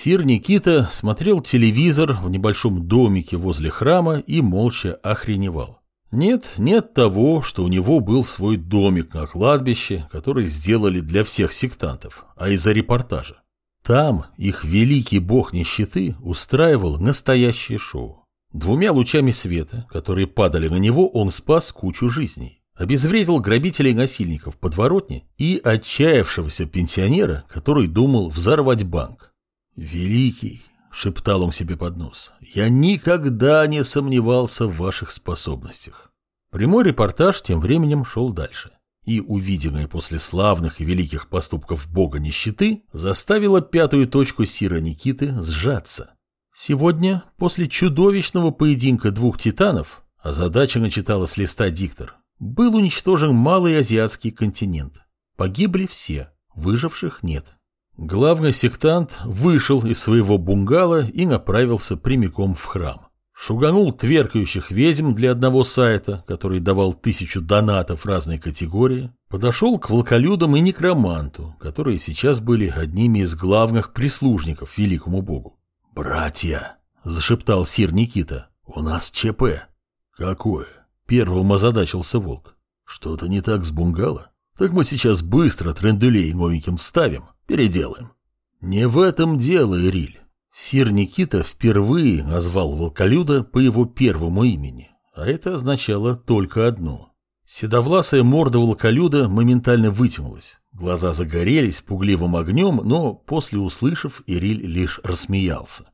Сир Никита смотрел телевизор в небольшом домике возле храма и молча охреневал. Нет, нет того, что у него был свой домик на кладбище, который сделали для всех сектантов, а из-за репортажа. Там их великий бог нищеты устраивал настоящее шоу. Двумя лучами света, которые падали на него, он спас кучу жизней. Обезвредил грабителей и насильников подворотни и отчаявшегося пенсионера, который думал взорвать банк. «Великий», — шептал он себе под нос, — «я никогда не сомневался в ваших способностях». Прямой репортаж тем временем шел дальше и увиденное после славных и великих поступков бога нищеты заставило пятую точку Сира Никиты сжаться. Сегодня, после чудовищного поединка двух титанов, а задача начитала с листа диктор, был уничтожен малый азиатский континент. Погибли все, выживших нет. Главный сектант вышел из своего бунгало и направился прямиком в храм. Шуганул тверкающих ведьм для одного сайта, который давал тысячу донатов разной категории, подошел к волколюдам и некроманту, которые сейчас были одними из главных прислужников великому богу. «Братья!» – зашептал сир Никита. «У нас ЧП». «Какое?» – первым озадачился волк. «Что-то не так с бунгало? Так мы сейчас быстро трендулей новеньким вставим, переделаем». «Не в этом дело, Ириль. Сир Никита впервые назвал волколюда по его первому имени, а это означало только одно. Седовласая морда волколюда моментально вытянулась, глаза загорелись пугливым огнем, но после услышав, Ириль лишь рассмеялся.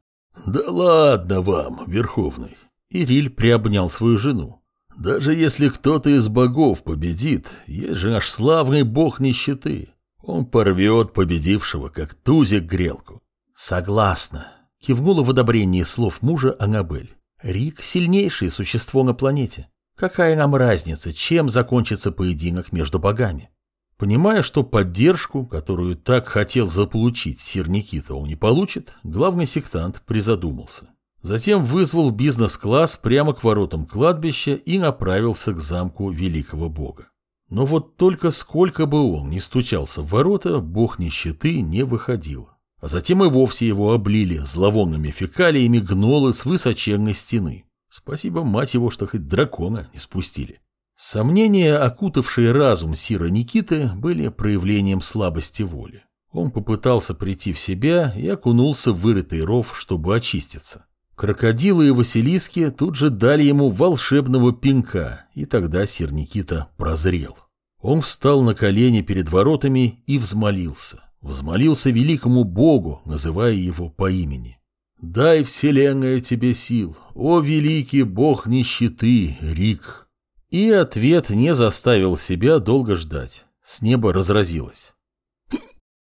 «Да ладно вам, Верховный!» Ириль приобнял свою жену. «Даже если кто-то из богов победит, есть же наш славный бог нищеты. Он порвет победившего, как тузик грелку. «Согласна», — кивнула в одобрении слов мужа Аннабель. «Рик — сильнейшее существо на планете. Какая нам разница, чем закончится поединок между богами?» Понимая, что поддержку, которую так хотел заполучить сир Никита, он не получит, главный сектант призадумался. Затем вызвал бизнес-класс прямо к воротам кладбища и направился к замку великого бога. Но вот только сколько бы он ни стучался в ворота, бог нищеты не выходил а затем и вовсе его облили зловонными фекалиями гнолы с высоченной стены. Спасибо, мать его, что хоть дракона не спустили. Сомнения, окутавшие разум Сира Никиты, были проявлением слабости воли. Он попытался прийти в себя и окунулся в вырытый ров, чтобы очиститься. Крокодилы и Василиски тут же дали ему волшебного пинка, и тогда Сир Никита прозрел. Он встал на колени перед воротами и взмолился. Взмолился великому Богу, называя его по имени. «Дай, вселенная, тебе сил, о великий Бог нищеты, Рик!» И ответ не заставил себя долго ждать. С неба разразилось.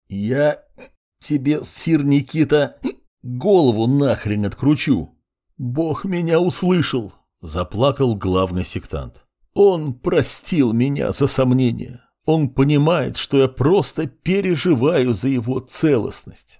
«Я тебе, сир Никита, голову нахрен откручу!» «Бог меня услышал!» — заплакал главный сектант. «Он простил меня за сомнения. Он понимает, что я просто переживаю за его целостность.